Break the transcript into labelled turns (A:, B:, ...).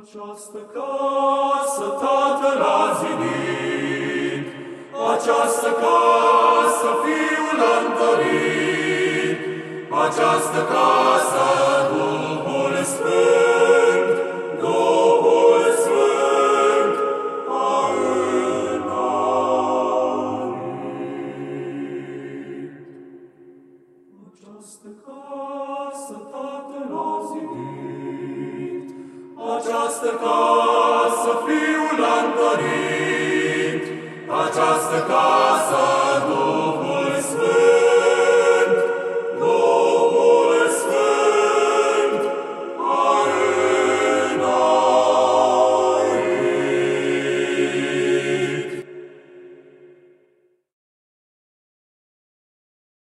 A: Această casă Tatăl a zidit, această casă Fiul a întărit, această casă Duhul Această casă Tatăl a zidit, această casă Fiul a întărit, această casă Duhul